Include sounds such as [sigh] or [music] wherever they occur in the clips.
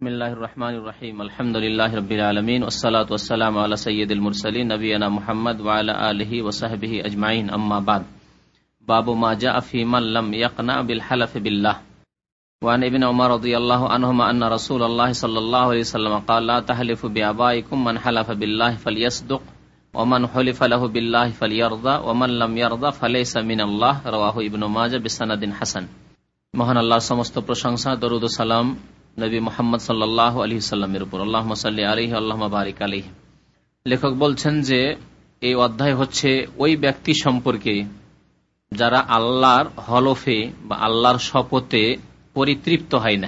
بسم الله الرحمن الرحيم الحمد لله رب العالمين والصلاة والسلام على سيد المرسلين نبينا محمد وعلى آله وصحبه أجمعين أما بعد باب ما جاء في من لم يقنع بالحلف بالله وعن ابن عمر رضي الله عنهما أن رسول الله صلى الله عليه وسلم قال لا تحلفوا بآبائكم من حلف بالله فليصدق ومن حلف له بالله فليرضى ومن لم يرضى فليس من الله رواه ابن ماجه بسند حسن মহান আল্লাহর সমস্ত প্রশংসা দরুদ সালাম নবী মোহাম্মদ সাল্লাহ আলী সাল্লামের উপর। আল্লাহ সাল্লি আলহি আল্লাহ বারিক আলহ লেখক বলছেন যে, এই অধ্যায় হচ্ছে ওই ব্যক্তি সম্পর্কে যারা আল্লাহর হলফে বা আল্লাহর শপথে পরিতৃপ্ত হয় না।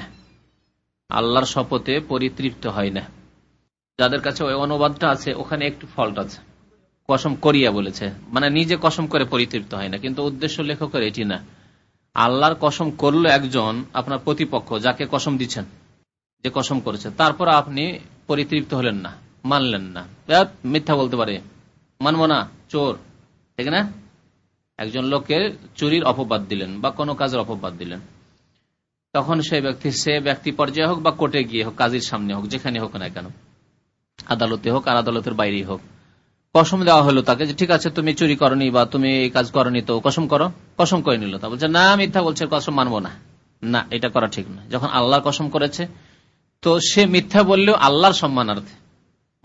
আল্লাহর শপথে পরিতৃপ্ত হয় না। যাদের কাছে ওই অনুবাদটা আছে, ওখানে একটু ফল্ট আছে। কসম করিয়া বলেছে। মানে নিজে কসম করে পরিতৃপ্ত হয় না। কিন্তু উদ্দেশ্য লেখকের এটি না। আল্লাহর কসম করল একজন আপনার প্রতিপক্ষ যাকে কসম দিচ্ছেন, যে কসম করেছে। তারপর আপনি পরিতৃপ্ত হলেন না, মানলেন না। মিথ্যা বলতে পারে। মানব না, চোর। ঠিক না? একজন লোককে চুরির অপবাদ দিলেন বা কোনো কাজের অপবাদ দিলেন। তখন সেই ব্যক্তি, সে ব্যক্তি পর্যায়ে হোক বা কোর্টে গিয়ে হোক, কাজের সামনে হোক, যেখানে হোক না কেন, আদালতে হোক আর আদালতের বাইরেই হোক কসম দেওয়া হলো তাকে যে, ঠিক আছে, তুমি চুরি করনি বা তুমি এই কাজ করনি তো কসম করো। কসম করে নিল? তা বলছে, না, মিথ্যা বলছে, কসম মানবো না। না, এটা করা ঠিক না যখন আল্লাহ কসম করেছে, তো সে মিথ্যা বললেও আল্লাহর সম্মানার্থে,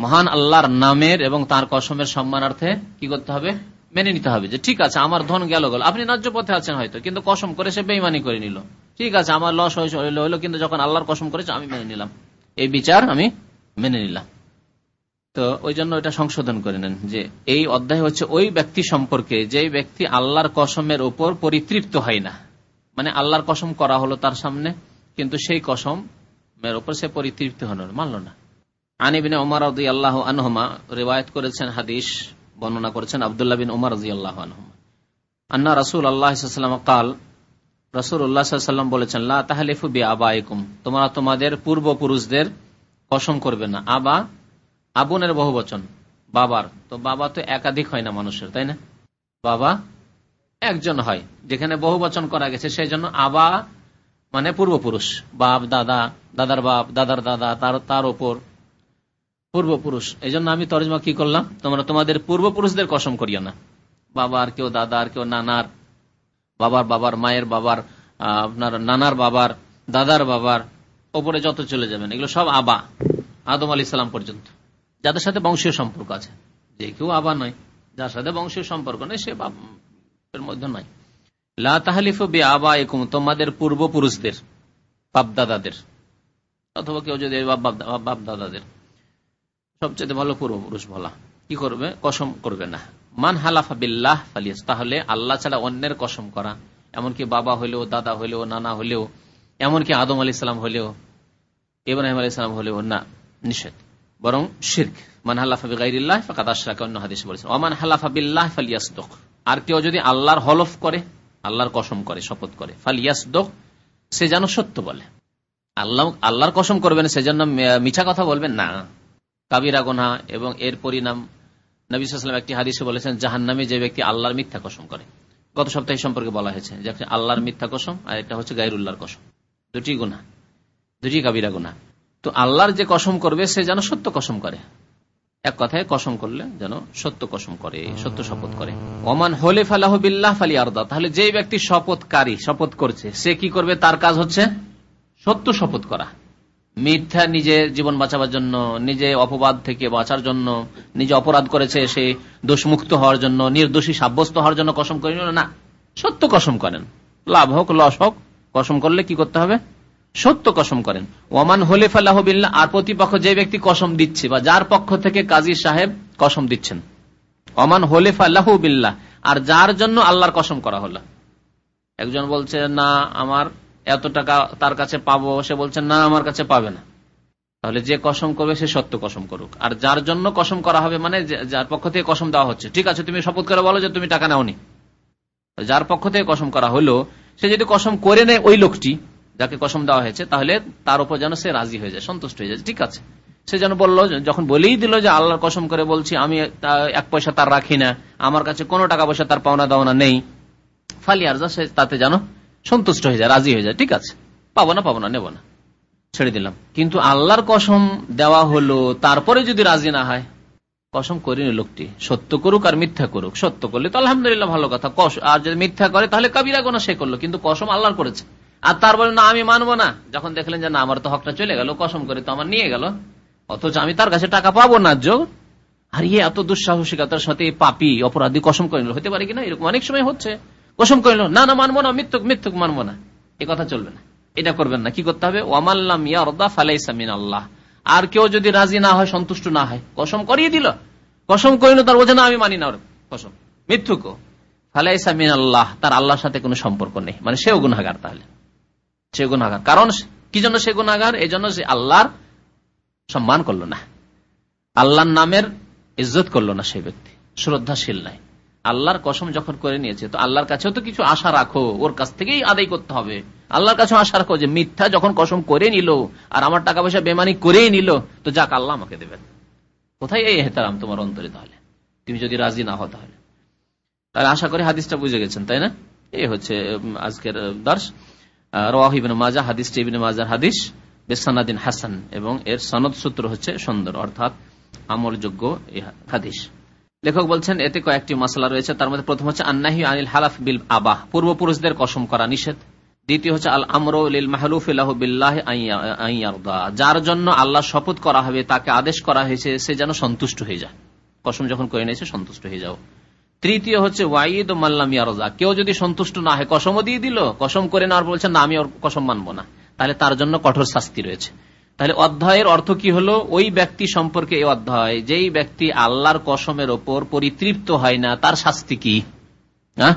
মহান আল্লাহর নামের এবং তার কসমের সম্মানার্থে কি করতে হবে? মেনে নিতে হবে যে, ঠিক আছে, আমার ধন গেল গেল। আপনি ন্যায্য পথে আছেন হয়তো, কিন্তু কসম করে সে বেইমানি করে নিল। ঠিক আছে, আমার লস হইল হইল, কিন্তু যখন আল্লাহর কসম করেছে, আমি মেনে নিলাম। এই বিচার আমি মেনে নিলাম। তো ওই জন্য এটা সংশোধন করে নেন যে এই অধ্যায় হচ্ছে ওই ব্যক্তি সম্পর্কে, যে ব্যক্তি আল্লাহর কসমের উপর পরিতৃপ্ত হয় না। মানে আল্লাহর কসম করা হলো তার সামনে, কিন্তু সেই কসম এর উপর সে পরিতৃপ্ত হল মানল না। আনিবিন ওমর আল্লাহ আনহমা রেওয়ায়ত করেছেন, হাদিস বর্ণনা করেছেন আবদুল্লাহ বিন আল্লাহ আনহমা। আন্না রসুল কাল রসুল উল্লাহাম বলেছেন, লা বি তোমরা তোমাদের পূর্বপুরুষদের কসম করবে না। আবা আবনের বহু বচন বাবার। তো বাবা তো একাধিক হয় না মানুষের, তাই না? বাবা একজন হয়, যেখানে বহু বচন করা গেছে সেই জন্য আবা মানে পূর্বপুরুষ। বাপ, দাদা, দাদার বাপ, দাদার দাদা, তার তার ওপর পূর্বপুরুষ। এই জন্য আমি তরজমা কি করলাম? তোমরা তোমাদের পূর্বপুরুষদের কসম করিও না। বাবার কেউ দাদার, কেউ নানার, বাবার বাবার, মায়ের বাবার আপনার নানার বাবার, দাদার বাবার, ওপরে যত চলে যাবেন, এগুলো সব আবা, আদম আলি সালাম পর্যন্ত। যাদের সাথে বংশীয় সম্পর্ক আছে। যে কেউ আবার নয়। যার সাথে বংশীয় সম্পর্ক নেই, সে বাপের মধ্যে নয়। লা বে আবা একুম তোমাদের পূর্বপুরুষদের, বাপদাদাদের, অথবা কেউ যদি বাপ দাদাদের সবচেয়ে ভালো পূর্বপুরুষ বলা। কি করবে? কসম করবে না। মান হালাফা বিল্লাহ ফালিয়াস, তাহলে আল্লাহ ছাড়া অন্যের কসম করা। এমনকি বাবা হলেও, দাদা হলেও, নানা হলেও, এমনকি আদম আলি সালাম হলেও, ইব্রাহিম আলী সালাম হলেও না, নিষেধ। বরং শির্ক। মান হালাফা বিগাইরিল্লাহ ফাকাদ আশরাকা অন্য হাদিসে বলেছেন ওমান হালাফা বিল্লাহ ফালিয়াসদক। আর কেউ যদি আল্লাহর হলফ করে, আল্লাহর কসম করে, শপথ করে, ফালিয়াসদক, সে যেন সত্য বলে। আল্লাহ, আল্লাহর কসম করবেন সেজন্য মিছা কথা বলবেন, না। কাবিরা গোনা এবং এর পরিণাম নবীলাম একটি হাদিসে বলেছেন জাহান নামে যে ব্যক্তি আল্লাহর মিথ্যা কসম করে। গত সপ্তাহে সম্পর্কে বলা হয়েছে যে আল্লাহর মিথ্যা কসম আর একটা হচ্ছে গাইরুল্লাহর কসম। দুটি গুণা দুটি কাবিরা গুণা তো আল্লাহর যে কসম করবে, সে যেন সত্য কসম করে। এক কথায়, কসম করলে যেন সত্য কসম করে, সত্য শপথ করে। ওমান হলে ফালাহ বিল্লাহ ফালি আরদা। তাহলে যে ব্যক্তি শপথকারী, শপথ করছে, সে কি করবে? তার কাজ হচ্ছে সত্য শপথ করা। মিথ্যা নিজে জীবন বাঁচাবার জন্য, নিজে অপবাদ থেকে বাঁচার জন্য, নিজে অপরাধ করেছে, সে দোষমুক্ত হওয়ার জন্য, নির্দোষী সাব্যস্ত হওয়ার জন্য কসম করেন। না, সত্য কসম করেন। লাভ হোক, লস হোক, কসম করলে কি করতে হবে? সত্য কসম করেন। ওমান হলে ফাল্লাহবিল্লা আর প্রতিপক্ষ যে ব্যক্তি কসম দিচ্ছে বা যার পক্ষ থেকে কাজী সাহেব কসম দিচ্ছেন। ওমান হলে ফাল্লাহবিল্লা আর যার জন্য আল্লাহর কসম করা হলো। একজন বলছে, না, আমার এত টাকা তার কাছে পাবো। সে বলছে, না, আমার কাছে পাবে না। তাহলে যে কসম করবে, সে সত্য কসম করুক। আর যার জন্য কসম করা হবে মানে যার পক্ষ থেকে কসম দেওয়া হচ্ছে। ঠিক আছে, তুমি শপথ করে বলো যে তুমি টাকা নেওনি। যার পক্ষ থেকে কসম করা হলো, সে যদি কসম করে নেয় ওই লোকটি যাকে কসম দেওয়া হয়েছে, তাহলে তার উপর যেন সে রাজি হয়ে যায়, সন্তুষ্ট হয়ে যায়। ঠিক আছে? সে যেন বলল, যখন বলেই দিল যে আল্লাহর কসম করে বলছি, আমি এক পয়সা তার রাখি না, আমার কাছে কোনো টাকা পয়সা তার পাওনা দাওনা নেই, ফালি ফালিয়ার সে তাতে যেন সন্তুষ্ট হয়ে যায়, রাজি হয়ে যায়। ঠিক আছে? পাবো না পাবো না, নেব না। ছেড়ে দিলাম। কিন্তু আল্লাহর কসম দেওয়া হলো, তারপরে যদি রাজি না হয়, কসম করিনি লোকটি। সত্য করুক আর মিথ্যা করুক। সত্য করলে তো আলহামদুলিল্লাহ ভালো কথা। আর যদি মিথ্যা করে, তাহলে কাবিরা গোনা সে করল। কিন্তু কসম আল্লাহর করেছে। আর তারপরে না, আমি মানবো না। যখন দেখলেন যে, না, আমার তো হকটা চলে গেল, কসম করে তো আমার নিয়ে গেল। অথচ আমি তার কাছে টাকা পাবো না, যোগ। আর ইয়ে এত দুঃসাহসিকতার সাথে পাপি অপরাধী কসম করে নিল। হতে পারে কিনা এরকম অনেক সময় হচ্ছে। কসম করে না না, মানবো না মৃত্যুক মৃত্যুক মানবো না। এ কথা চলবে না। এটা করবেন না। কি করতে হবে? ওয়ামাল্লাম ইয়ারদা ফালাইসামিন আল্লাহ আর কেউ যদি রাজি না হয়, সন্তুষ্ট না হয়, কসম করিয়ে দিল। কসম করিল তার বোঝে, না, আমি মানি না। ওর কসম। মিথ্যুক ফালাইসামিন আল্লাহ তার আল্লাহর সাথে কোনো সম্পর্ক নেই। মানে সেও গুনাগার তাহলে। সে গুনাগার কারণ কি জন্য সে গুনাগার এই জন্য সে আল্লাহর সম্মান করল না। আল্লাহর নামের ইজ্জত করল না সেই ব্যক্তি। শ্রদ্ধাশীল নাই। আল্লাহর কসম যখন করে নিয়েছে, তো আল্লাহর কাছেও তো কিছু আশা রাখো। ওর কাছ থেকেই আদায় করতে হবে। আল্লাহর কাছেও আশা রাখো যে মিথ্যা যখন কসম করে নিল আর আমার টাকা পয়সা বেমানি করেই নিল, তো যাক, আল্লাহ আমাকে দেবেন। কোথায় এই হেতারাম তোমার অন্তরে তাহলে? তুমি যদি রাজি না হও তাহলে। তাহলে আশা করি হাদিসটা বুঝে গেছেন, তাই না? এই হচ্ছে আজকের দর্শ। মাজা হাদিস মাজার হাদিস, বেসানাদিন হাসান, এবং এর সনদ সূত্র হচ্ছে সুন্দর, অর্থাৎ আমলযোগ্য হাদিস। লেখক বলছেন, এতে কয়েকটি মশলা রয়েছে। তার মধ্যে প্রথম হচ্ছে, আন্নাহি আনিল হালাফ বিল আবাহ, পূর্বপুরুষদের কসম করা নিষেধ। দ্বিতীয় হচ্ছে, আল আমরুল মাহলুফ বিল্লাহ যার জন্য আল্লাহ শপথ করা হবে, তাকে আদেশ করা হয়েছে, সে যেন সন্তুষ্ট হয়ে যায়। কসম যখন করে নিয়েছে সন্তুষ্ট হয়ে যাও। তৃতীয় হচ্ছে ওয়াইদ ও মাল্লাম ইয়ারজা। কেউ যদি সন্তুষ্ট না হয় কসমও দিয়ে দিল, কসম করে নেওয়ার বলছে, না, আমি ওর কসম মানবো না। তাহলে তার জন্য কঠোর শাস্তি রয়েছে। তাহলে অধ্যায়ের অর্থ কি হলো? ওই ব্যক্তি সম্পর্কে এই অধ্যায়, যেই ব্যক্তি আল্লাহর কসমের ওপর পরিতৃপ্ত হয় না, তার শাস্তি কি? হ্যাঁ?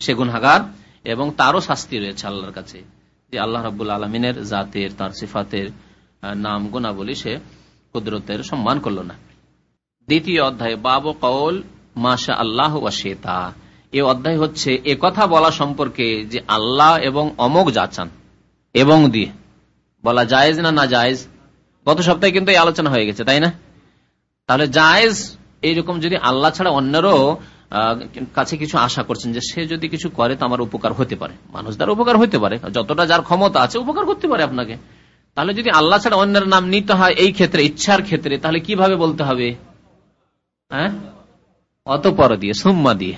সে গুনহাগার এবং তারও শাস্তি রয়েছে আল্লাহর কাছে, যে আল্লাহ রাবুল আলমিনের জাতের, তার সিফাতের নাম গুণাবলী সে কুদরতের সম্মান করল না। দ্বিতীয় অধ্যায়, বাব কৌল মাসা আল্লাহ ওয়াশেতা এ অধ্যায় হচ্ছে, এ কথা বলা সম্পর্কে যে আল্লাহ এবং অমক যাচান এবং দিয়ে। বলা জায়েজ না না জায়েজ? গত সপ্তাহে কিন্তু এই আলোচনা হয়ে গেছে, তাই না? তাহলে জায়েজ এইরকম যদি আল্লাহ ছাড়া অন্যেরও কাছে কিছু আশা করছেন যে সে যদি কিছু করে তো আমার উপকার হতে পারে। মানুষ দ্বারা উপকার হতে পারে, যতটা যার ক্ষমতা আছে উপকার করতে পারে আপনাকে। তাহলে যদি আল্লাহ ছাড়া অন্যের নাম নিতে হয় এই ক্ষেত্রে, ইচ্ছার ক্ষেত্রে, তাহলে কীভাবে বলতে হবে? হ্যাঁ? অতপর দিয়ে, সুম্মা দিয়ে।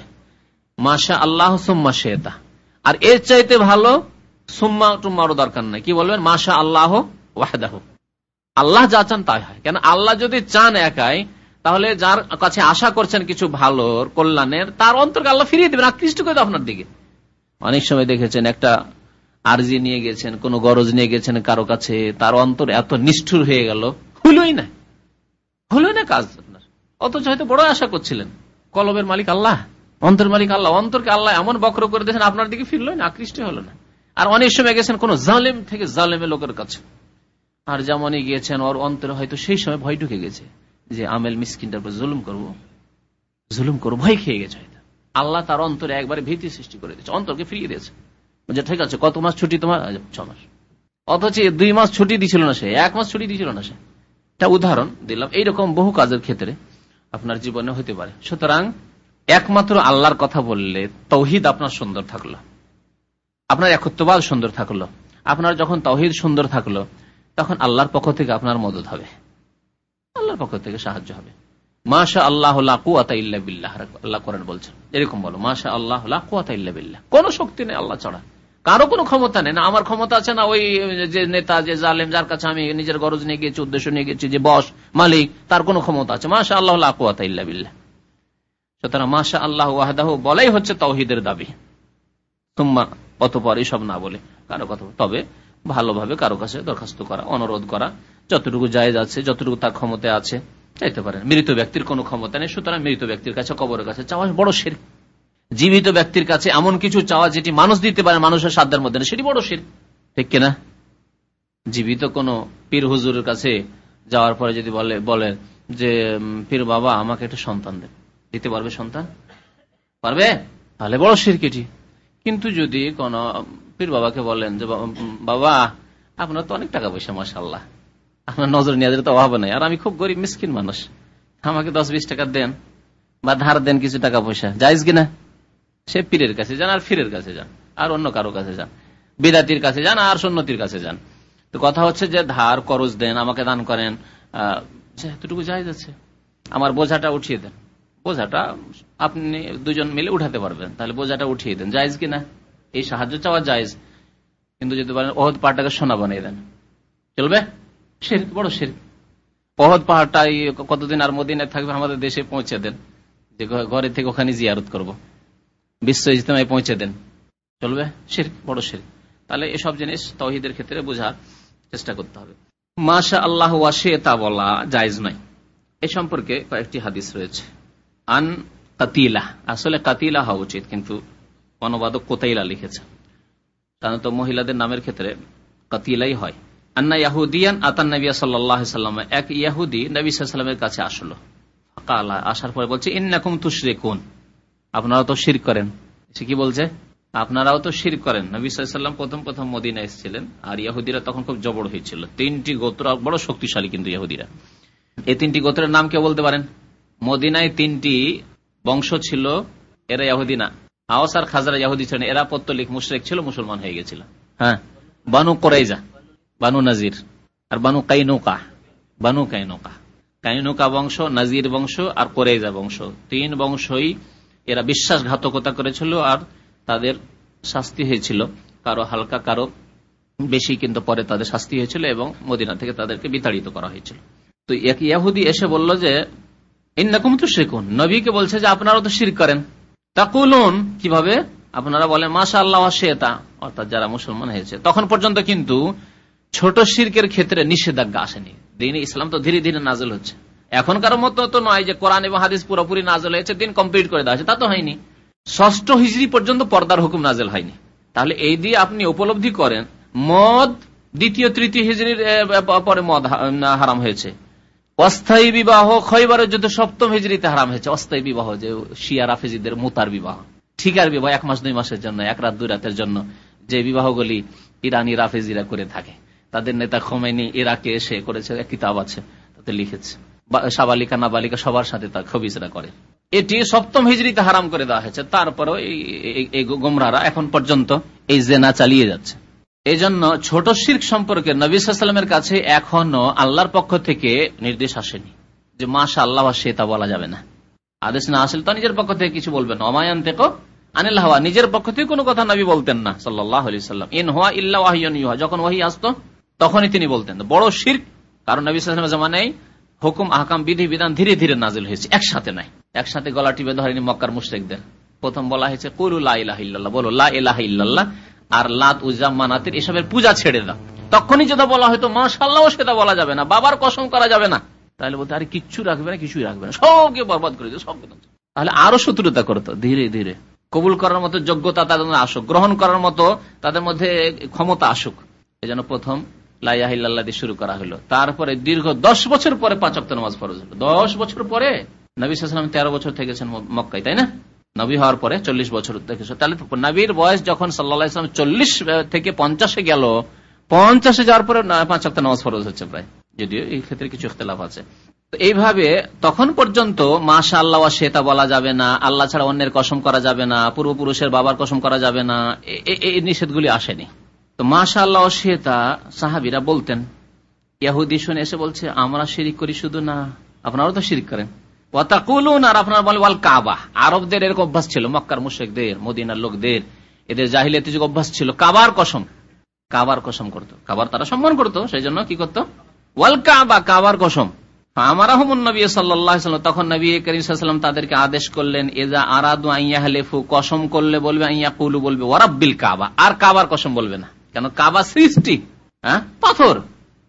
মাসা আল্লাহ সুম্মা শেতা। আর এর চাইতে ভালো, সুম্মা টুম্মারও দরকার নাই। কি বলবেন? মাসা আল্লাহ ওয়াহদাহ। আল্লাহ যা চান তাই হয়। কেন? আল্লাহ যদি চান একাই, তাহলে যার কাছে আশা করছেন কিছু ভালোর, কল্যাণের, তার অন্তরকে আল্লাহ ফিরিয়ে দেবেন, আকৃষ্ট করে আপনার দিকে। অনেক সময় দেখেছেন, একটা আরজি নিয়ে গেছেন, কোন গরজ নিয়ে গেছেন কারও কাছে, তার অন্তর এত নিষ্ঠুর হয়ে গেল। হলোই না। হলোই না কাজ আপনার। অথচ হয়তো বড় আশা করছিলেন। কলবের মালিক আল্লাহ অন্তর মালিক আল্লাহ। অন্তরকে আল্লাহ এমন বক্র করে দিয়েছেন, আপনার দিকে ফিরল না আকৃষ্ট হলো না। আর অনেক সময় গেছেন কোন জালেম থেকে জালেমে লোকের কাছে। আর যেমনই গিয়েছেন, ওর অন্তরে হয়তো সেই সময় ভয় ঢুকে গেছে যে, আমেল মিসকিনটার উপর জুলুম করব। জুলুম করব, ভয় খেয়ে গেছে হয়তো। আল্লাহ তার অন্তরে একবারে ভীতি সৃষ্টি করে দিয়েছে, অন্তরকে ফিরিয়ে দিয়েছে। যে ঠিক আছে, কত মাস ছুটি তোমার? ছ মাস। অথচ দুই মাস ছুটি দিছিল না সে, এক মাস ছুটি দিছিল না সে। এটা উদাহরণ দিলাম, এইরকম বহু কাজের ক্ষেত্রে। আপনার জীবনে হতে পারে। সুতরাং একমাত্র আল্লাহর কথা বললে তৌহিদ আপনার সুন্দর থাকল। আপনার একত্ববাদ সুন্দর থাকল। আপনার যখন তৌহিদ সুন্দর থাকল, তখন আল্লাহর পক্ষ থেকে আপনার মদত হবে। আল্লাহর পক্ষ থেকে সাহায্য হবে। মাশা আল্লাহ আল্লাহ করেন বলছেন, এরকম বলো মাশা আল্লাহ কোন শক্তি নেই আল্লাহ ছাড়া। কারও কোনো ক্ষমতা নেই। না, আমার ক্ষমতা আছে না ওই যে নেতা, যে জালেম, যার কাছে আমি নিজের গরজ নিয়ে গেছি, উদ্দেশ্য নিয়ে গেছি, যে বস, মালিক, তার কোনো ক্ষমতা আছে। মাশা আল্লাহ কুয়াতা ইল্লা সুতরাং মাশা আল্লাহ ওয়াহদাহ বলাই হচ্ছে তৌহিদের দাবি। তোমা অতপর সব না বলে কারও কথা। তবে ভালোভাবে কারও কাছে দরখাস্ত করা, অনুরোধ করা, যতটুকু জায়েজ আছে, যতটুকু তার ক্ষমতা আছে, চাইতে পারেন। মৃত ব্যক্তির কোনো ক্ষমতা নেই, সুতরাং মৃত ব্যক্তির কাছে, কবরের কাছে চাওয়া বড় শির জীবিত ব্যক্তির কাছে এমন কিছু চাওয়া যেটি মানুষ দিতে পারে মানুষের সাধ্যের মধ্যে সেটি বড় শির। ঠিক কিনা জীবিত কোন পীর হুজুরের কাছে যাওয়ার পরে যদি বলে, বলেন যে পীর বাবা, আমাকে একটা সন্তান দেন। দিতে পারবে সন্তান? পারবে? তাহলে বড় শির কেটি কিন্তু যদি কোন পীর বাবাকে বলেন যে, বাবা আপনার তো অনেক টাকা পয়সা মাসাল্লাহ আপনার নজর নিয়ে তো অভাব নাই। আর আমি খুব গরিব, মিসকিন মানুষ। আমাকে দশ বিশ টাকা দেন বা ধার দেন কিছু টাকা পয়সা। যাইজ কিনা সে পীরের কাছে যান আর ফিরের কাছে যান, আর অন্য কারও কাছে যান। বিদাতির কাছে যান আর সন্ন্যতির কাছে যান। তো কথা হচ্ছে যে ধার, করজ দেন, আমাকে দান করেন এতটুকু যাই যাচ্ছে আমার বোঝাটা উঠিয়ে দেন। বোঝাটা আপনি দুজন মিলে উঠাতে পারবেন। তাহলে বোঝাটা উঠিয়ে দেন। জায়জ কিনা এই সাহায্য চাওয়া জায়জ। কিন্তু যদি বলেন, ওহদ পাহাড়টাকে সোনা বানিয়ে দেন। চলবে? শির বড় শির ওহদ পাহাড়টা কতদিন আর মদিনায় থাকবে আমাদের দেশে পৌঁছে দেন। যে ঘরে থেকে ওখানে জিয়ারত করব। বিশ্ব ইজতেমায় পৌঁছে দেন। চলবে? শির বড় শির তাহলে এসব জিনিস তহিদের ক্ষেত্রে বোঝার চেষ্টা করতে হবে। মাশা আল্লাহ ওয়াশে তা বলা জায়জ নয়। এ সম্পর্কে কয়েকটি হাদিস রয়েছে। আন কাতিলা, আসলে কাতিলা হওয়া উচিত, কিন্তু অনুবাদক কোতাইলা লিখেছে সাধারণত মহিলাদের নামের ক্ষেত্রে কাতিলাই হয়। আন্না ইয়াহুদিয়ান আতান নবিয়া সাল্লাহ সাল্লাম, এক ইয়াহুদি নবী সাল্লামের কাছে আসলো। আসার পরে বলছে, ইন্নাকুম তুশরে কোন আপনারা তো শির করেন। সে কি বলছে? আপনারাও তো শির করেন। নবী সাল্লাম প্রথম প্রথম মদিনা এসেছিলেন আর ইয়াহুদিরা তখন খুব জবর হয়েছিল। তিনটি গোত্র বড় শক্তিশালী কিন্তু ইয়াহুদিরা এই তিনটি গোত্রের নাম কে বলতে পারেন? মদিনায় তিনটি বংশ ছিল, এরা ইয়াহুদি না। আওয়াস আর খাজরা ইয়াহুদি ছিলেন। এরা পত্তলিক, মুশরেক ছিল, মুসলমান হয়ে গেছিল। হ্যাঁ বানু কোরাইজা, বানু নাজির আর Banu Qaynuqa Banu Qaynuqa. Qaynuqa বংশ, নাজির বংশ আর কোরাইজা বংশ। তিন বংশই এরা বিশ্বাসঘাতকতা করেছিল আর তাদের শাস্তি হয়েছিল। কারও হালকা, কারও বেশি কিন্তু পরে তাদের শাস্তি হয়েছিল এবং মদিনা থেকে তাদেরকে বিতাড়িত করা হয়েছিল। তো এক ইয়াহুদি এসে বলল যে, ইন্নাকুম তো শেখুন নবীকে বলছে যে আপনারা তো শির করেন। তা তাকুলুন, কীভাবে? আপনারা বলেন মাসা আল্লাহ শেতা অর্থাৎ যারা মুসলমান হয়েছে। তখন পর্যন্ত কিন্তু ছোট শির্কের ক্ষেত্রে নিষেধাজ্ঞা আসেনি। দিন ইসলাম তো ধীরে ধীরে নাজল হচ্ছে। এখনকার মতো তো নয় যে কোরআন এবং হাদিস পুরোপুরি নাজল হয়েছে, দিন কমপ্লিট করে দেওয়া তা তো হয়নি। ষষ্ঠ হিজড়ি পর্যন্ত পর্দার হুকুম নাজেল হয়নি। তাহলে এই দিয়ে আপনি উপলব্ধি করেন, মদ, দ্বিতীয়, তৃতীয় হিজড়ির পরে মদ হারাম হয়েছে। অস্থায়ী বিবাহ খৈবারের যুদ্ধ, সপ্তম হিজড়িতে হারাম হয়েছে। অস্থায়ী বিবাহ যে শিয়া, রাফেজিদের মোতার বিবাহ। ঠিকার বিবাহ, এক মাস, দুই মাসের জন্য, এক রাত, দুই রাতের জন্য যে বিবাহগুলি ইরানি রাফেজিরা করে থাকে। তাদের নেতা খোমেনি ইরাকে এসে করেছে কিতাব আছে, তাতে লিখেছে। সাবালিকা, নাবালিকা সবার সাথে তা খবিজরা করে। এটি সপ্তম হিজড়িতে হারাম করে দেওয়া হয়েছে। তারপরেও এই গোমরারা এখন পর্যন্ত এই জেনা চালিয়ে যাচ্ছে। এই জন্য ছোট শির্ক সম্পর্কে নবীলামের কাছে এখনও আল্লাহর পক্ষ থেকে নির্দেশ আসেনি যে মাসা আল্লাহ সে তা বলা যাবে না। আদেশ না আসলে তো নিজের পক্ষ থেকে কিছু বলবেন অমায়ান থেকে আনিল হওয়া। নিজের পক্ষ থেকে কোনো কথা নবী বলতেন না সাল্লাহ সাল্লাম ইন হওয়া ইল্লা ওয়াহিয়ন যখন ওয়াহি আসতো, তখনই তিনি বলতেন। বড় শির্ক কারণ নবী সাল্লামের জামানায় হুকুম, আহকাম, বিধি, বিধান ধীরে ধীরে নাজিল হয়েছে। একসাথে নাই। একসাথে গলা টিপে ধরেনি মক্কার মুশ্রেকদের। প্রথম বলা হয়েছে, কুলু লাহ বলো লাহ আর লাত উজা মানাতের এসবের পূজা ছেড়ে দাও। তখনই যেটা বলা হয়তো মাসাল্লাহ সেটা বলা যাবে না। বাবার কসম করা যাবে না। তাহলে বলতে, আরে, কিচ্ছু রাখবে না, কিছুই রাখবে না। সবকে বরবাদ করে দিও, সবকে তাহলে আরও শত্রুতা করতো ধীরে ধীরে। কবুল করার মতো যোগ্যতা তাদের আসুক, গ্রহণ করার মতো তাদের মধ্যে ক্ষমতা আসুক। এই প্রথম লাইয়াহিল্লাহ দিয়ে শুরু করা হলো। তারপরে দীর্ঘ দশ বছর পরে পাঁচ অক্ট নামাজ ফরজ হলো। দশ বছর পরে নবী সালাম তেরো বছর থেকেছেন মক্কায়, তাই না? নবী হওয়ার পরে চল্লিশ বছর দেখেছ তাহলে নবীর বয়স যখন সাল্লাহ ইসলাম চল্লিশ থেকে পঞ্চাশে গেল, পঞ্চাশে যাওয়ার পরে পাঁচ অক্ট নামাজ ফরজ হচ্ছে প্রায়। যদিও এই ক্ষেত্রে কিছু ইখতলাফ আছে। এইভাবে তখন পর্যন্ত মাশা আল্লাহ সেতা বলা যাবে না, আল্লাহ ছাড়া অন্যের কসম করা যাবে না, পূর্বপুরুষের বাবার কসম করা যাবে না এই নিষেধগুলি আসেনি। তো মাশা আল্লাহ সেতা সাহাবিরা বলতেন, ইয়াহুদি শুনে এসে বলছে, আমরা শিরিক করি শুধু না, আপনারাও তো শিরিক করেন। ওয়াল কাবা। কাবার কসম। সাল্লাম, তখন নবী তাদেরকে আদেশ করলেন এজা আরাদু আইয়া হালেফু কসম করলে বলবে আইয়া কুলু বলবে ওয়ারাব্বিল কাবা। আর কাবার কসম বলবে না। কেন? কাবা সৃষ্টি হ্যাঁ? পাথর।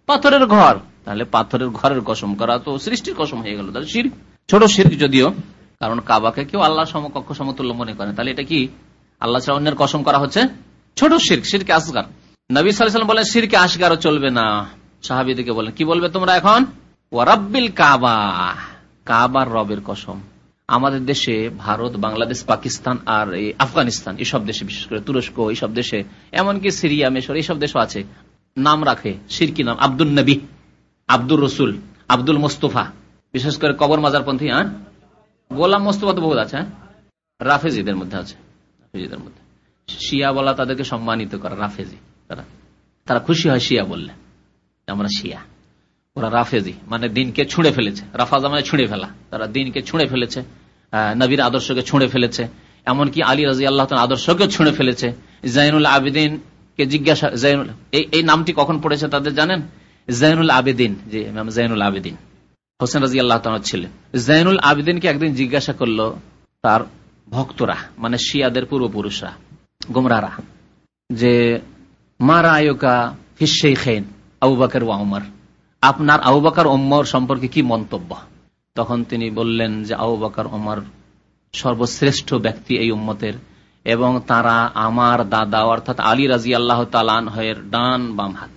পাথরের ঘর। তাহলে পাথরের ঘরের কসম করা তো সৃষ্টির কসম হয়ে গেল। তাহলে শির ছোট শির্ক যদিও, কারণ কাবাকে কেউ আল্লাহ সমকক্ষ সমতুল্য মনে করেন তাহলে এটা কি? আল্লাহ ছাড়া অন্যের কসম করা হচ্ছে? ছোট শির্ক, শিরকে আসগার। নবী সাল্লাম বলেন, শিরকে আসগারও চলবে না। সাহাবিদিকে বলেন, কি বলবে তোমরা এখন? ওয়ারাব্বিল কাবা। কাবার রবের কসম। আমাদের দেশে ভারত, বাংলাদেশ, পাকিস্তান আর আফগানিস্তান, এসব দেশে, বিশেষ করে তুরস্ক এইসব দেশে, এমনকি সিরিয়া, মেশর এইসব দেশও আছে, নাম রাখে সিরকি নাম আব্দুল নবী আব্দুল রসুল, আব্দুল মোস্তফা, বিশেষ করে কবর মাজার পন্থী হ্যাঁ? গোলাম মোস্তফা তো বহুত আছে হ্যাঁ? রাফেজিদের মধ্যে আছে, রাফেজিদের মধ্যে। শিয়া বলা তাদেরকে সম্মানিত করা, রাফেজি, তারা। তারা খুশি হয় শিয়া বললে আমরা শিয়া। ওরা রাফেজি মানে দিনকে ছুঁড়ে ফেলেছে। রাফাজা মানে ছুঁড়ে ফেলা। তারা দিনকে ছুঁড়ে ফেলেছে। নবীর আদর্শকে ছুঁড়ে ফেলেছে। এমনকি আলী রাজি আল্লাহ আদর্শকে ছুঁড়ে ফেলেছে। জাইনুল আবেদিন কে জিজ্ঞাসা, জাইনুল, এই নামটি কখন পড়েছে তাদের জানেন? জাইনুল আবেদিন যে জাইনুল আবেদিন। হোসেন রাজি আল্লাহ ছিলেন। জাইনুল আবেদিনকে একদিন জিজ্ঞাসা করল তার ভক্তরা মানে শিয়াদের পূর্বপুরুষরা গুমরারা যে মারা আয়োকা হিসেই খেন আবু বাকর ওমর আপনার আবু বাকর ওমর সম্পর্কে কি মন্তব্য? তখন তিনি বললেন যে আবু বাকর ওমর সর্বশ্রেষ্ঠ ব্যক্তি এই উম্মতের এবং তারা আমার দাদা অর্থাৎ আলী রাজি আল্লাহ তালান হয়ের ডান বাম হাত।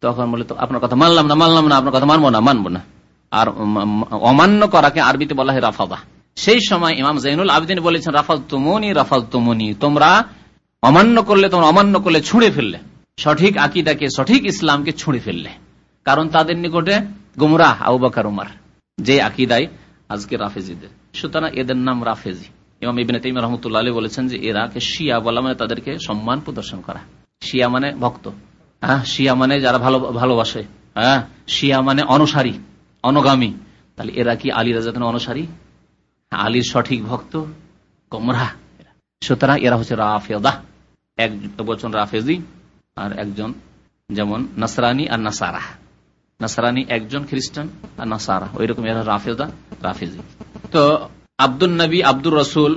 তখন বলে তো আপনার কথা মানলাম না মানলাম না, আপনার কথা মানবো না মানবো না। আর অমান্য করাকে আরবিতে বলা হয় রাফাদা। সেই সময় ইমাম জাইনুল আবেদিন বলেছেন রাফাল তুমনি রাফাল তুমনি তোমরা অমান্য করলে, তোমরা অমান্য করলে, ছুঁড়ে ফেললে। সঠিক আকিদাকে, সঠিক ইসলামকে ছুঁড়ে ফেললে। কারণ তাদের নিকটে গুমরাহ আবু বাকার উমার, যে আকিদাই আজকে রাফেজিদের। সুতরাং এদের নাম রাফেজি। ইমাম ইবিন তাইম রহমতুল্লাহ আলী বলেছেন যে এরাকে শিয়া বলা মানে তাদেরকে সম্মান প্রদর্শন করা। শিয়া মানে ভক্ত। হ্যাঁ শিয়া মানে যারা ভালো, ভালোবাসে। হ্যাঁ শিয়া মানে অনুসারী, অনগামী। তাহলে এরা কি আলী রাজাতেন অনুসারী? আলীর সঠিক ভক্ত কমরা সুতরাং এরা হচ্ছে রাফেদা। এক বচন রাফেজি আর একজন যেমন নাসরানি আর নাসারা। নাসারানি একজন খ্রিস্টান আর নাসারা। ওই রকম এরা রাফেদা, রাফেজি। তো আব্দুল নবী, আব্দুর রসুল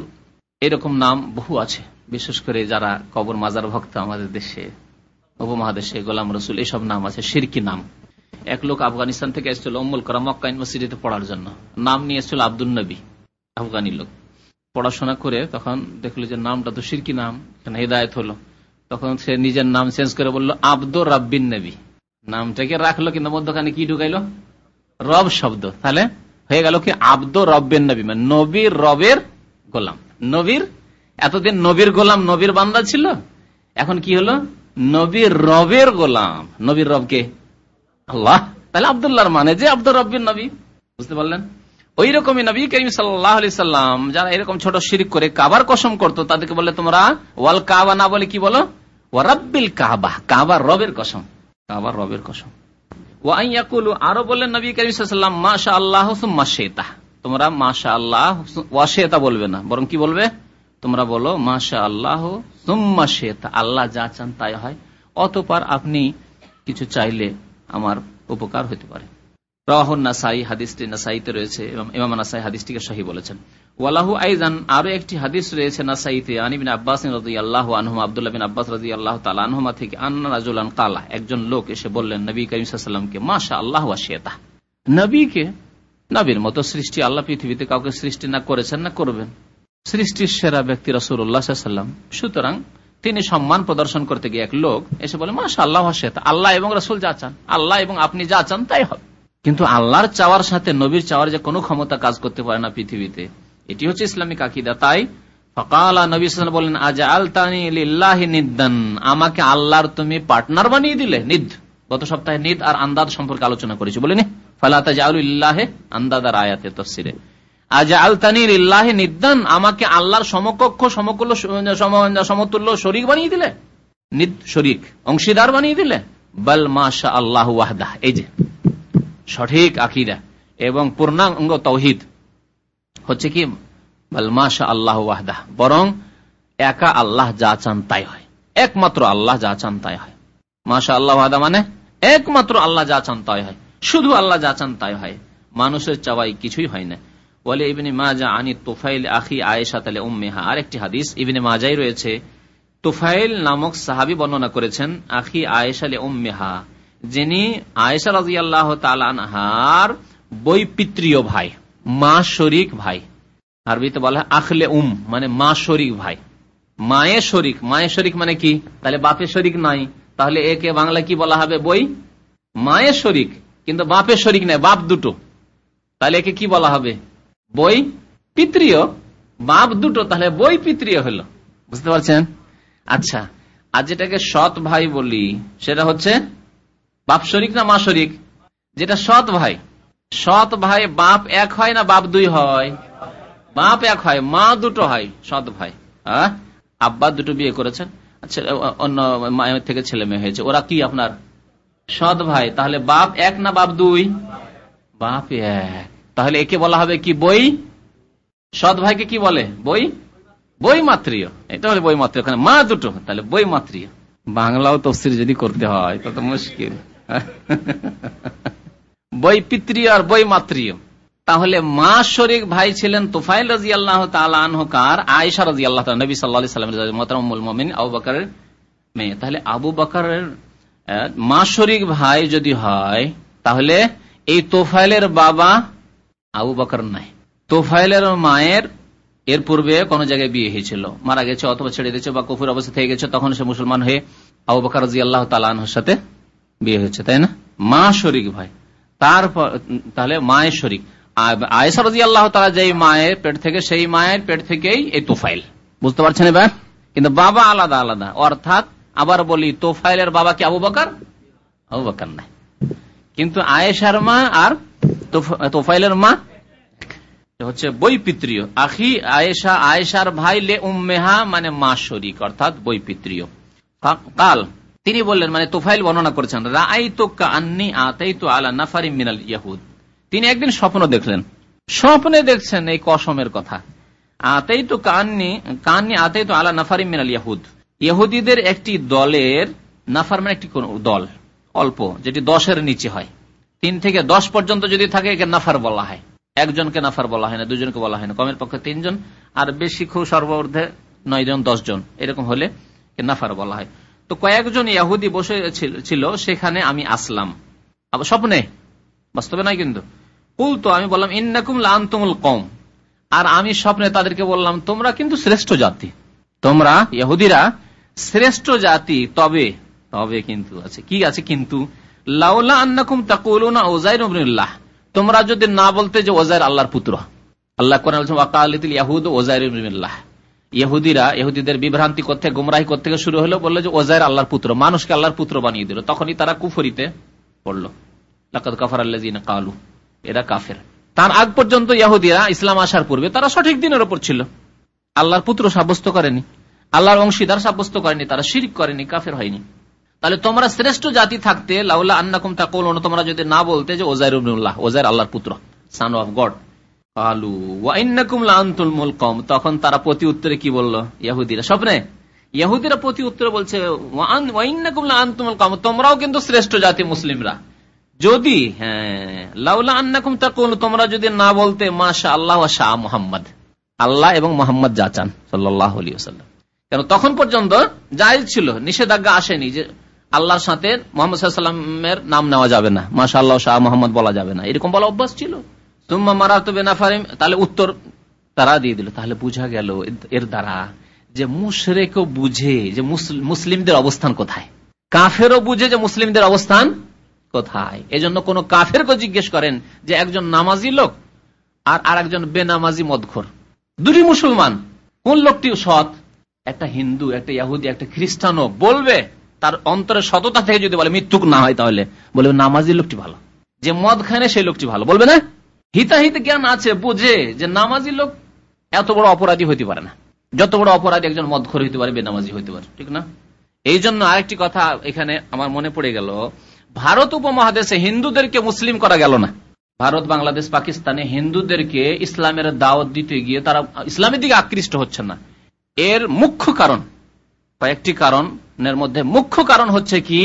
এরকম নাম বহু আছে। বিশেষ করে যারা কবর মাজার ভক্ত আমাদের দেশে, উপমহাদেশে, গোলাম রসুল, এসব নাম আছে, সিরকি নাম। এক লোক আফগানিস্তান থেকে এসেছিল অম্মুল করা মক্কা ইউনিভার্সিটিতে পড়ার জন্য। নাম নিয়ে এসেছিল আব্দুল নবী, আফগানি লোক। পড়াশোনা করে তখন দেখল যে নামটা তো সিরকি নাম হেদায়ত হলো। তখন সে নিজের নাম চেঞ্জ করে বলল, আব্দুর রাব্বিন নবী। নামটাকে রাখল কিন্তু মধ্যখানে কি ঢুকাইলো? রব শব্দ। তাহলে হয়ে গেল কি? আব্দ রব্বের নবী মানে নবীর রবের গোলাম। নবীর? এতদিন নবীর গোলাম, নবীর বান্দা ছিল? এখন কি হলো? নবীর রবের গোলাম। নবীর রবকে আল্লাহ। তাহলে আবদুল্লাহর মানে যে আব্দুর রব্বির নবী। বুঝতে পারলেন? ওই রকমই নবী করিম সাল্লাম, যারা এরকম ছোট শিরিক করে কাবার কসম করতো, তাদেরকে বলে তোমরা ওয়াল কাবা না বলে কি বলো? ওয়ারাব্বিল কাবা। কাবার রবের কসম। কাবার রবের কসম। ওয়াইয়াকুলু আরও বললেন নবী করিম সাল্লাম মাশা আল্লাহ মাসেতা তোমরা মাশা আল্লাহ ওয়াশেতা বলবে না, বরং কি বলবে? তোমরা বলো মাশা আল্লাহ সুম্মা শেতা। আল্লাহ যা চান তাই হয়, অতপর আপনি কিছু চাইলে আমার উপকার হতে পারে। একজন লোক এসে বললেন, নবী করিমসাল্লামকে মাশা আল্লাহ আশিয়তা নবীকে, নবীর মতো সৃষ্টি, আল্লাহ পৃথিবীতে কাউকে সৃষ্টি না করেছেন, না করবেন। সৃষ্টির সেরা ব্যক্তি রসুল্লাহাম সুতরাং তিনি সম্মান প্রদর্শন করতে গিয়ে এক লোক এসে বলে মাশা আল্লাহ আশিয়তা আল্লাহ এবং রসুল যা চান, আল্লাহ এবং আপনি যা চান, তাই হবে। কিন্তু আল্লাহর চাওয়ার সাথে নবীর চাওয়ার যে কোনো ক্ষমতা কাজ করতে পারে না পৃথিবীতে। এটি হচ্ছে ইসলামিক আকিদা। তাই ফকালা নবী বললেন আজ আমাকে আল্লাহর তুমি পার্টনার বানিয়ে দিলে, নিদ। গত সপ্তাহে নিদ আর আন্দাদ সম্পর্কে আলোচনা করেছি। বলিনি আমাকে আল্লাহর সমকক্ষ, সমকুল্য সমতুল্য শরিক বানিয়ে দিলে। নিদ শরিক, অংশীদার বানিয়ে দিলে। বল মাশা আল্লাহ এই যে সঠিক আকিরা এবং পূর্ণাঙ্গ তৌহিদ। হচ্ছে কি? মাশা আল্লাহ ওয়াহদা। বরং একা আল্লাহ যা চান তাই হয়। একমাত্র আল্লাহ যা চান তাই হয়। মাশা আল্লাহ ওয়াহদা মানে একমাত্র আল্লাহ যা চান তাই হয়। শুধু আল্লাহ যা চান তাই হয়। মানুষের চাওয়াই কিছুই হয় না। বলে ইবিনে মাজা আনি তোফাইল আখি আয়েশা তালে উম্মেহা। আরেকটি হাদিস ইবিনে মাজাই রয়েছে। তোফাইল নামক সাহাবি বর্ণনা করেছেন, আখি আয়েশালে উম্মেহা। যিনি আয়েশা রাজি আল্লাহ তালানহার বৈপিত্রীয় ভাই, মা শরিক ভাই। আরবিতে বলা হয় আখলে উম মানে মা শরিক ভাই। মায়ের শরিক মায়ের শরিক মানে কি? তাহলে বাপের শরিক নাই। তাহলে একে বাংলা কি বলা হবে? বই? মায়ের শরিক, কিন্তু বাপের শরিক নাই, বাপ দুটো। তাহলে একে কি বলা হবে? বই পিতৃয় বাপ দুটো, তাহলে বই পিতৃয় হলো। বুঝতে পারছেন? আচ্ছা আর যেটাকে সৎ ভাই বলি, সেটা হচ্ছে বাপ শরিক না মা শরিক? যেটা সৎ ভাই। সৎ ভাই বাপ এক হয় না বাপ দুই হয়? বাপ এক হয়, মা দুটো হয়, সৎ ভাই। আব্বা দুটো বিয়ে করেছেন? আচ্ছা অন্য মায়ের থেকে ছেলে মেয়ে হয়েছে। ওরা কি আপনার? সৎ ভাই। তাহলে বাপ এক না বাপ দুই? বাপ এক। তাহলে একে বলা হবে কি বই? সৎ ভাইকে কি বলে? বই? বই মাতৃয় এটা হলে বই মাতৃ। মা দুটো। তাহলে বই মাতৃয় বাংলাও তফসির যদি করতে হয় তত মুশকিল। [laughs] বই পিতৃয় আর বই মাতৃয় তাহলে মা শরিক ভাই ছিলেন তোফাইল রাজি আল্লাহ তালহকার আয়সা রাজি আল্লাহ নবী মমিন, আবু বাকারের মেয়ে। তাহলে আবু বাকারের মা শরিক ভাই যদি হয়, তাহলে এই তোফাইলের বাবা আবু বাকর নাই। তোফাইলের মায়ের এর পূর্বে কোন জায়গায় বিয়ে হয়েছিল। মারা গেছে অথবা ছেড়ে দিয়েছে বা কফুর অবস্থা থেকে গেছে, তখন সে মুসলমান হয়ে আবু বাকর রাজি আল্লাহ তালানহর সাথে বিয়ে হয়েছে, তাই না? মা শরিক ভাই। তারপর, তাহলে মায়ের শরিক। আয়েসা আল্লাহ তালা যেই মায়ের পেট থেকে, সেই মায়ের পেট থেকেই এই তোফাইল। বুঝতে পারছেন এবার? কিন্তু বাবা আলাদা আলাদা। অর্থাৎ আবার বলি, তোফাইলের বাবা কি আবু বাকার? আবু বাকার নাই কিন্তু আয়েশার মা আর তোফাইলের মা হচ্ছে বৈপিত্রীয়। আখি আয়েশা, আয়েশার ভাই লে উম্মেহা মানে মা শরিক, অর্থাৎ বৈপিত্রীয়। কাল তিনি বললেন মানে তোফাইল বর্ণনা করেছেন রাই তো কান্নি আতাই তো আলা নাফারি মিনাল ইয়াহুদ। তিনি একদিন স্বপ্ন দেখলেন। স্বপ্নে দেখছেন এই কসমের কথা। আতাই তো কান্নি কান্নি আতাই তো আলা নাফারি মিনাল ইয়াহুদ। ইহুদিদের একটি দলের, নাফার মানে একটি দল, অল্প, যেটি দশের নিচে হয়। তিন থেকে দশ পর্যন্ত যদি থাকে, একে নাফার বলা হয়। একজনকে নাফার বলা হয় না, দুজনকে বলা হয় না। কমের পক্ষে তিনজন, আর বেশি খুব সর্বর্ধে নয় জন দশ জন এরকম হলে নাফার বলা হয়। তো কয়েকজন ইয়াহুদি বসে ছিল সেখানে আমি আসলাম। স্বপ্নে, বাস্তবে নয় কিন্তু। কুল তো আমি বললাম, ইন্নাকুম লান্তুমুল কম আর আমি স্বপ্নে তাদেরকে বললাম, তোমরা কিন্তু শ্রেষ্ঠ জাতি। তোমরা ইহুদিরা শ্রেষ্ঠ জাতি, তবে তবে কিন্তু আছে। কি আছে কিন্তু? লাউলা আন্নাকুম তাকুলুনা ওজাইর ইবনুল্লাহ তোমরা যদি না বলতে যে ওজাইর আল্লাহর পুত্র। আল্লাহ কোরআন বলছেন ওয়াকালিতুল ইয়াহুদ ওজাইর ইবনুল্লাহ ইহুদিরা, ইহুদিদের বিভ্রান্তি করতে, গুমরাহি করতে শুরু হলো, বলল যে ওজাইর আল্লাহর পুত্র, মানুষকে আল্লাহর পুত্র বানিয়ে দিল। তখনই তারা কুফরিতে পড়ল। কাফার আল্লাহ কালু, এরা কাফের। তার আগ পর্যন্ত ইহুদিরা ইসলাম আসার পূর্বে তারা সঠিক দিনের ওপর ছিল। আল্লাহর পুত্র সাব্যস্ত করেনি। আল্লাহর অংশীদার সাব্যস্ত করেনি, তারা শিরিক করেনি, কাফের হয়নি। তাহলে তোমরা শ্রেষ্ঠ জাতি থাকতে, লাউলা আন্নাকুম তা তোমরা যদি না বলতে যে ওজাইর ওজাইর আল্লাহর পুত্র সান অফ গড আলু ওয়াইন্নাকুম লান্তুল মুল তখন তারা প্রতি উত্তরে কি বলল? ইয়াহুদিরা। স্বপ্নে, ইয়াহুদিরা প্রতি উত্তরে বলছে ওয়াইন্নাকুম লান্তুমুল কম তোমরাও কিন্তু শ্রেষ্ঠ জাতি মুসলিমরা। যদি হ্যাঁ লাউলা তোমরা যদি না বলতে মাশা আল্লাহ শাহ মোহাম্মদ। আল্লাহ এবং মোহাম্মদ যাচান সাল্লাহ আলী সাল্লাম কেন? তখন পর্যন্ত জায়জ ছিল, নিষেধাজ্ঞা আসেনি যে আল্লাহর সাথে মোহাম্মদ সাল্লামের নাম নেওয়া যাবে না। মাসা আল্লাহ শাহ মোহাম্মদ বলা যাবে না। এরকম বলা অভ্যাস ছিল। তুম্মা মারা তো বেনাফারিম তাহলে উত্তর তারা দিয়ে দিল। তাহলে বুঝা গেল এর দ্বারা যে মুশরেকও বুঝে যে মুসলিমদের অবস্থান কোথায়। কাফেরও বুঝে যে মুসলিমদের অবস্থান কোথায়। এজন্য কোন কাফেরকে জিজ্ঞেস করেন যে একজন নামাজি লোক আর আর একজন বেনামাজি মদখর। দুটি মুসলমান, কোন লোকটি সৎ? একটা হিন্দু, একটা ইয়াহুদি, একটা খ্রিস্টানও বলবে তার অন্তরের সততা থেকে যদি বলে মৃত্যুক না হয় তাহলে। বলবে নামাজি লোকটি ভালো। যে মদ খায় সেই লোকটি ভালো। বলবে না? হিতাহিত জ্ঞান আছে, বুঝে যে নামাজি লোক এত বড় অপরাধী হইতে পারে না। যত বড় অপরাধী একজন মদখর হইতে পারে, বেনামাজি হইতে পারে, ঠিক না? এই জন্য আরেকটি কথা এখানে আমার মনে পড়ে গেল, ভারত উপমহাদেশে হিন্দুদেরকে মুসলিম করা গেল না। ভারত, বাংলাদেশ, পাকিস্তানে হিন্দুদেরকে ইসলামের দাওয়াত দিতে গিয়ে তারা ইসলামের দিকে আকৃষ্ট হচ্ছে না। এর মুখ্য কারণ, কয়েকটি কারণের মধ্যে মুখ্য কারণ হচ্ছে কি,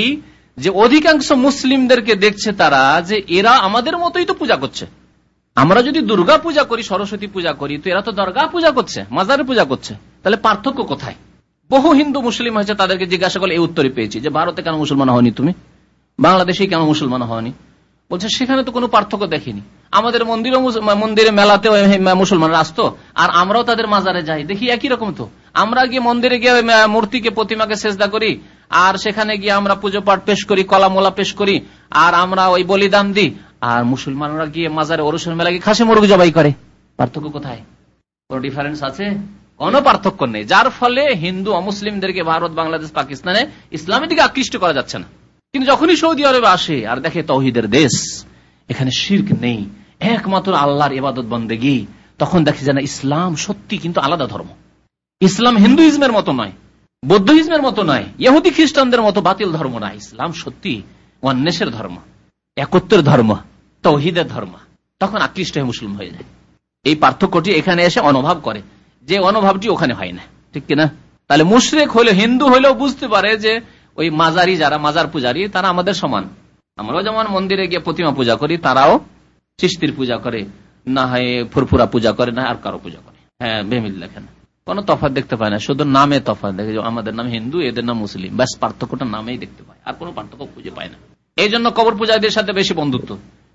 যে অধিকাংশ মুসলিমদেরকে দেখছে তারা যে এরা আমাদের মতোই তো পূজা করছে। আমরা যদি দুর্গা পূজা করি, সরস্বতী পূজা করি, তো এরা তো দরগা পূজা করছে, মাজারে পূজা করছে। তাহলে পার্থক্য কোথায়? বহু হিন্দু মুসলিম হয়েছে, তাদেরকে জিজ্ঞাসা করলে এই উত্তরই পেয়েছি যে ভারতে কেন মুসলমান হয়নি তুমি? বাংলাদেশে কেন মুসলমান হয়নি বলছে, সেখানে তো কোনো পার্থক্য দেখিনি। আমাদের মন্দির মন্দিরে মেলাতে মুসলমানরা আসতো, আর আমরাও তাদের মাজারে যাই। দেখি একই রকম তো। আমরা গিয়ে মন্দিরে গিয়ে মূর্তিকে, প্রতিমাকে চেষ্টা করি আর সেখানে গিয়ে আমরা পুজো পাঠ পেশ করি কলা মোলা পেশ করি, আর আমরা ওই বলিদান দিই। আর মুসলমানরা গিয়ে মাজারে অরুষণ মেলা গিয়ে খাসি মুরগি জবাই করে। পার্থক্য কোথায়? কোন ডিফারেন্স আছে? কোন পার্থক্য নেই। যার ফলে হিন্দু অমুসলিমদেরকে ভারত, বাংলাদেশ, পাকিস্তানে ইসলামের দিকে আকৃষ্ট করা যাচ্ছে না। কিন্তু যখনই সৌদি আরবে আসে, আর দেখে তহিদের দেশ, এখানে শির্ক নেই। একমাত্র আল্লাহর ইবাদত বন্দেগি। তখন দেখে যে ইসলাম সত্যি কিন্তু আলাদা ধর্ম। ইসলাম হিন্দুইজমের মতো নয়। বৌদ্ধইজমের মতো নয়, ইহুদি খ্রিস্টানদের মতো বাতিল ধর্ম না ইসলাম সত্যি অন্বেষের ধর্ম, একত্রের ধর্ম, তৌহিদের ধর্ম। তখন আকৃষ্ট হয়ে মুসলিম হয়ে যায়। এই পার্থক্যটি এখানে এসে অনুভব করে, যে অনুভবটি ওখানে হয় না। ঠিক কিনা? তাহলে মুশরেক হলে হিন্দু হইলেও বুঝতে পারে যে ওই মাজারি যারা, মাজার পূজারি, তারা আমাদের সমান। আমরাও যেমন মন্দিরে গিয়ে প্রতিমা পূজা করি, তারাও সৃষ্টির পূজা করে, না হয় ফুরফুরা পূজা করে, না আর কারও পূজা করে। হ্যাঁ বেমিল লেখেন। কোন তফাত দেখতে পায় না, শুধু নামে তফাত দেখে আমাদের নাম হিন্দু, এদের নাম মুসলিম। ব্যাস, পার্থক্যটা নামেই দেখতে পায়, আর কোন পার্থক্য খুঁজে পায় না। এই জন্য কবর পূজারীদের সাথে বেশি বন্ধুত্ব।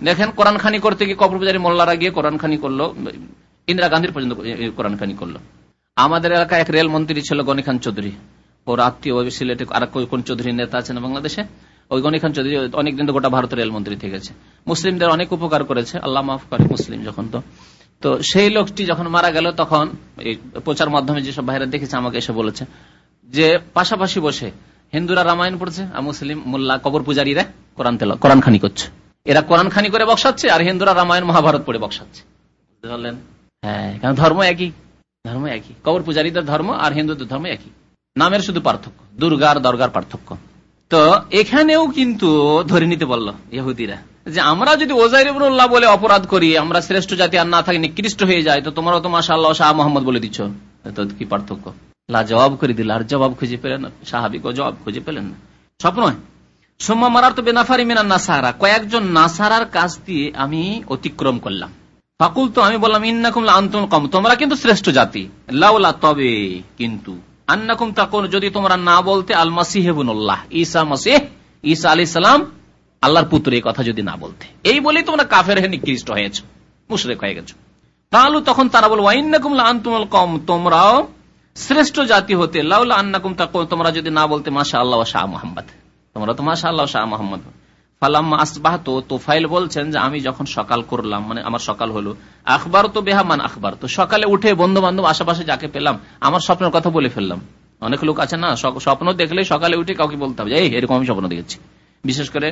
দেখেন কোরআন খানি করতে গিয়ে কবর পূজারী মোল্লারা গিয়ে কোরআন খানি করল, ইন্দিরা গান্ধীর পর্যন্ত কোরআন খানি করল। আমাদের এলাকায় এক রেল মন্ত্রী ছিল গনি খান চৌধুরী। ওর আত্মীয় সিলেটে আর কোন চৌধুরী নেতা আছেন বাংলাদেশে? ওই গনি খান চৌধুরী অনেকদিন তো গোটা ভারতের রেল মন্ত্রী থেকেছে। মুসলিমদের অনেক উপকার করেছে, আল্লাহ মাফ করে মুসলিম যখন তো। তো সেই লোকটি যখন মারা গেল, তখন প্রচার মাধ্যমে যেসব ভাইরা দেখেছে, আমাকে এসে বলেছে যে পাশাপাশি বসে হিন্দুরা রামায়ণ পড়ছে আর মুসলিম মোল্লা কবর পূজারীরা কোরআন তেল কোরআন খানি করছে। এরা কোরআন খানি করে বক্সাচ্ছে আর হিন্দুরা রামায়ণ, মহাভারত পড়ে বক্সাচ্ছে বুঝতে পারলেন? হ্যাঁ কারণ ধর্ম একই ধর্ম একই। কবর পূজারীদের ধর্ম আর হিন্দুদের ধর্ম একই। নামের শুধু পার্থক্য, দুর্গার দরগার পার্থক্য। তো এখানেও কিন্তু ধরে নিতে বলল ইহুদিরা যে আমরা যদি ওজাইরুল্লাহ বলে অপরাধ করি, আমরা শ্রেষ্ঠ জাতি আর না থাকি নিকৃষ্ট হয়ে যায়, তো তোমরাও তো মাসা আল্লাহ শাহ মোহাম্মদ বলে দিচ্ছ। কি পার্থক্য? জবাব করে দিল, আর জবাব খুঁজে পেলেন স্বাভাবিক জবাব খুঁজে পেলেন না। স্বপ্ন? সোম্মা মারার তো বেনাফারি মিনা নাসারা, কয়েকজন নাসারার কাছ দিয়ে আমি অতিক্রম করলাম। ফাকুল তো আমি বললাম, ইন্নাকুম আন্তন কম তোমরা কিন্তু শ্রেষ্ঠ জাতি। লাউলা তবে কিন্তু আন্নাকুম তাকুন, যদি তোমরা না বলতে আল মাসিহেবুল্লাহ ঈসা মাসিহ, ঈসা আলী সালাম, আল্লাহর পুত্র এই কথা যদি না বলতে। এই বলেই তোমরা কাফের হে নিকৃষ্ট হয়েছ, মুশরেক হয়ে গেছো। তাহলে তখন তারা বলব আইন্নাকুম আন্তুমল কম তোমরাও শ্রেষ্ঠ জাতি হতে, লাউলা আন্নাকুম তাকুন, তোমরা যদি না বলতে মাসা আল্লাহ শাহ মোহাম্মদ। তোমরা তো মাসা আল্লাহ শাহ মোহাম্মদ। ফালাম্মা আসবাহ তো তোফাইল বলছেন যে আমি যখন সকাল করলাম মানে আমার সকাল হলো তো বেহামান আখবর, তো সকালে উঠে বন্ধু বান্ধব আশেপাশে যাকে পেলাম, আমার স্বপ্নের কথা বলে ফেললাম। অনেক লোক আছে না স্বপ্ন দেখলে সকালে উঠে কাউকে বলতে হবে এই, এরকম আমি স্বপ্ন দেখেছি। বিশেষ করে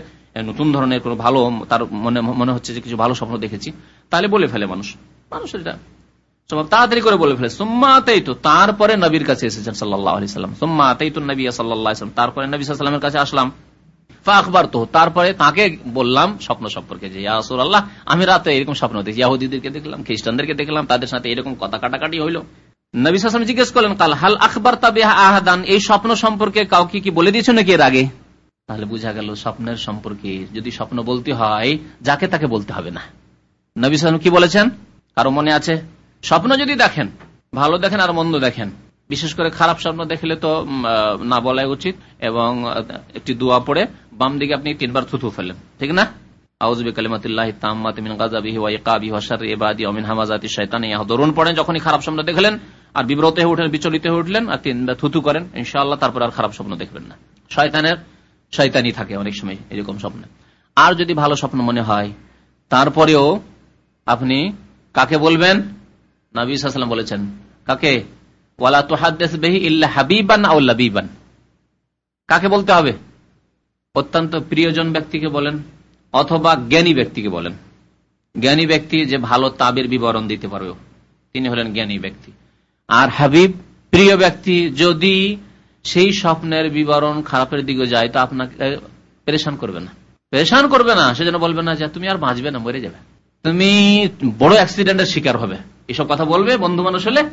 নতুন ধরনের কোনো ভালো তার মনে মনে হচ্ছে যে কিছু ভালো স্বপ্ন দেখেছি, তাহলে বলে ফেলে মানুষ। মানুষ এটা তাড়াতাড়ি করে বলে ফেলে সোম্মাতেই তো তারপরে নবীর কাছে এসেছেন সাল্লাহ আলি সাল্লাম। সোম্মাতেই তো নবী সাল্লাহ তারপরে নবী সাল্লামের কাছে আসলাম। আকবর তো, তারপরে তাকে বললাম স্বপ্ন সম্পর্কে যে ইয়াসুর আল্লাহ আমি রাতে এরকম স্বপ্ন দেখি, ইয়াহুদিদেরকে দেখলাম, খ্রিস্টানদেরকে দেখলাম, তাদের সাথে এরকম কথা কাটাকাটি হইল। নবী সাসম জিজ্ঞেস করলেন, কাল হাল আকবর তাবে আহাদান? এই স্বপ্ন সম্পর্কে কাউকে কি বলে দিয়েছ নাকি এর আগে? তাহলে বুঝা গেল স্বপ্নের সম্পর্কে যদি স্বপ্ন বলতে হয়, যাকে তাকে বলতে হবে না। নবী সালাম কি বলেছেন? কারও মনে আছে? স্বপ্ন যদি দেখেন, ভালো দেখেন আর মন্দ দেখেন, বিশেষ করে খারাপ স্বপ্ন দেখলে তো না বলাই উচিত এবং একটি দোয়া পড়ে বাম দিকে আপনি তিনবার থুথু ফেলেন ঠিক না? আর এরকম স্বপ্ন। আর যদি ভালো স্বপ্ন মনে হয়, তারপরেও আপনি কাকে বলবেন? নবী সাল্লাম বলেছেন, কাকে? ওয়ালা বেহি ইল্লা হাবিবান কাকে বলতে হবে? অত্যন্ত প্রিয়জন ব্যক্তিকে বলেন, অথবা জ্ঞানী ব্যক্তিকে বলেন। জ্ঞানী ব্যক্তি যে ভালো তাবের বিবরণ দিতে পারবে, তিনি হলেন জ্ঞানী ব্যক্তি। আর হাবিব, প্রিয় ব্যক্তি, যদি সেই স্বপ্নের বিবরণ খারাপের দিকে যায়, তো আপনাকে পরেশান করবে না। পরেশান করবে না সেজন্য বলবে না যে, তুমি আর বাঁচবে না, মরে যাবে। তুমি বড় অ্যাক্সিডেন্টের শিকার হবে। এসব কথা বলবে, বন্ধু মানুষ হলে।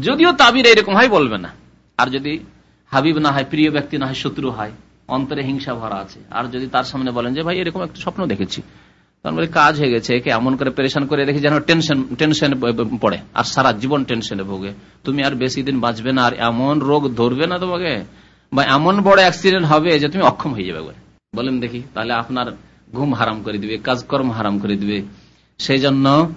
যদিও তাবির এরকম হয়, বলবে না। আর যদি হাবিব না হয়, প্রিয় ব্যক্তি না হয়, শত্রু হয় অন্তরে হিংসা ভরা আছে। আর যদি তার সামনে বলেন যে, ভাই, এরকম একটা স্বপ্ন দেখেছি। তারপরে কাজ হয়ে গেছে, একে এমন করে পরেশান করে রেখে যেন টেনশন টেনশন পড়ে। আর সারা জীবন টেনশনে ভোগে। তুমি আর বেশি দিন বাঁচবে না, আর এমন রোগ ধরবে না তোমাকে? বা এমন বড় অ্যাক্সিডেন্ট হবে যে, তুমি অক্ষম হয়ে যাবে বলেন দেখি, তাহলে আপনার ঘুম হারাম করে দিবে, কাজকর্ম হারাম করে দিবে। সেই জন্য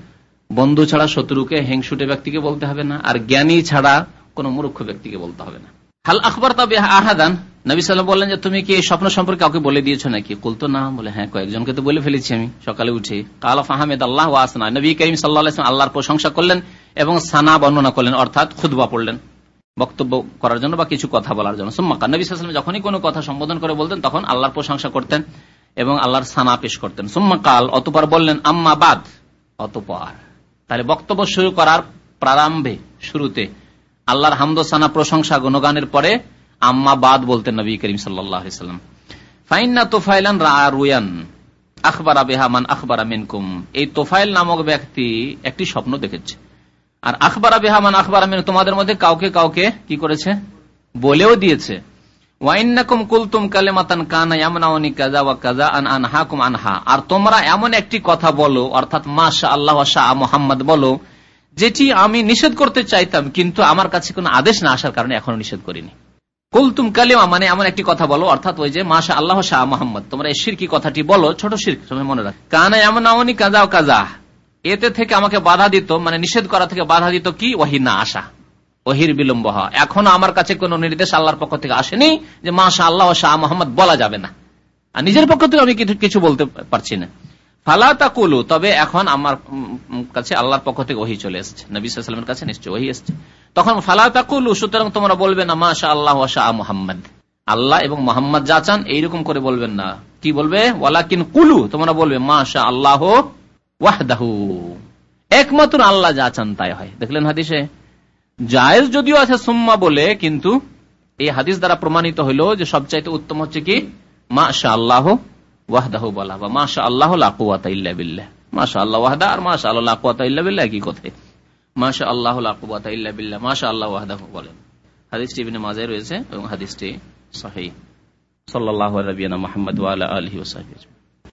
বন্ধু ছাড়া শত্রুকে, হেংসুটে ব্যক্তিকে বলতে হবে না, আর জ্ঞানী ছাড়া কোন মূর্খ ব্যক্তিকে বলতে হবে না। হাল আখবর তবে আহাদান? নবী সাল্লাম বললেন যে, তুমি কি এই স্বপ্ন সম্পর্কে কাউকে বলে দিয়েছ নাকি? কুলতো, না। বলে হ্যাঁ কয়েকজনকে তো বলে ফেলেছি আমি, সকালে উঠে। কালাফ আহমেদ আল্লাহ আসনা। নবী করিম সাল্লাহ আল্লাহর প্রশংসা করলেন এবং সানা বর্ণনা করলেন, অর্থাৎ খুদবা পড়লেন, বক্তব্য করার জন্য বা কিছু কথা বলার জন্য। সুম্মাকা নবী সাল্লাম যখনই কোনো কথা সম্বোধন করে বলতেন, তখন আল্লাহর প্রশংসা করতেন এবং আল্লাহর সানা পেশ করতেন। সুম্মা কাল, অতপর বললেন, আম্মা বাদ। অতপর। তাহলে বক্তব্য শুরু করার প্রারম্ভে, শুরুতে আল্লাহর হামদ সানা প্রশংসা গুণগানের পরে আম্মা বাদ বলতেন নবী করিম সাল্লাম। ফাইন্না তোফাইলান রুয়ান, আখবর আখবর এই তোফাইল নামক ব্যক্তি একটি স্বপ্ন দেখেছে। আর আখবর আখবর তোমাদের মধ্যে কাউকে কাউকে কি করেছে? বলেও দিয়েছে। কুলতুম কাজা আনহা। আর তোমরা এমন একটি কথা বলো, অর্থাৎ মাশা আল্লাহ মোহাম্মদ বলো যেটি আমি নিষেধ করতে চাইতাম, কিন্তু আমার কাছে কোনো আদেশ না আসার কারণে এখনও নিষেধ করিনি। কুলতুম কালিমা মানে এমন একটি কথা বলো, অর্থাৎ ওই যে, মাশা আল্লাহ শাহ মোহাম্মদ, তোমরা এই শিরকি কথাটি বলো, ছোট শির মনে রাখ। কানা এমন আওনি কাজা কাজা এতে থেকে আমাকে বাধা দিত মানে নিষেধ করা থেকে বাধা দিত কি? ওহি না আসা ওহির বিলম্ব হওয়া। এখনও আমার কাছে কোন নির্দেশ আল্লাহর পক্ষ থেকে আসেনি যে মাশা আল্লাহ শাহ মোহাম্মদ বলা যাবে না। আর নিজের পক্ষ থেকে আমি কিছু বলতে পারছি না। ফালা তাকুলু, তবে এখন আমার কাছে আল্লাহর পক্ষ থেকে ওহি চলে এসছে। কাছে নিশ্চয় ওহি এসছে। তখন ফালা তাকুলু, সুতরাং তোমরা বলবে না আল্লাহ শাহ মোহাম্মদ। আল্লাহ এবং মোহাম্মদ যা চান, এইরকম করে বলবেন না। কি বলবে? ওয়ালাকিন কুলু, তোমরা বলবে আল্লাহ ওয়াহদাহু। একমাত্র আল্লাহ যা চান, তাই হয়। দেখলেন হাদিসে? জায়েজ যদিও আছে সুম্মা বলে, কিন্তু এই হাদিস দ্বারা প্রমাণিত হইল যে সবচাইতে উত্তম হচ্ছে কি? মাশা আল্লাহ ওয়াহদাহু বলা। বা মাশা আল্লাহ ইল্লা বিল্লাহ। মাশা আল্লাহ ওয়াহদা আর মাশা আল্লাহ লাকুয়াতা ইল্লা বিল্লাহ কি কথায় মাশা আল্লাহ লাকুয়াতা বিল্লাহ। মাশা আল্লাহ ওয়াহদাহ বলেন। হাদিসটি ইবনে মাজায় রয়েছে এবং হাদিসটি সহিহ সাল্লাল্লাহু আলাইহি ওয়া সাল্লাম মুহাম্মদ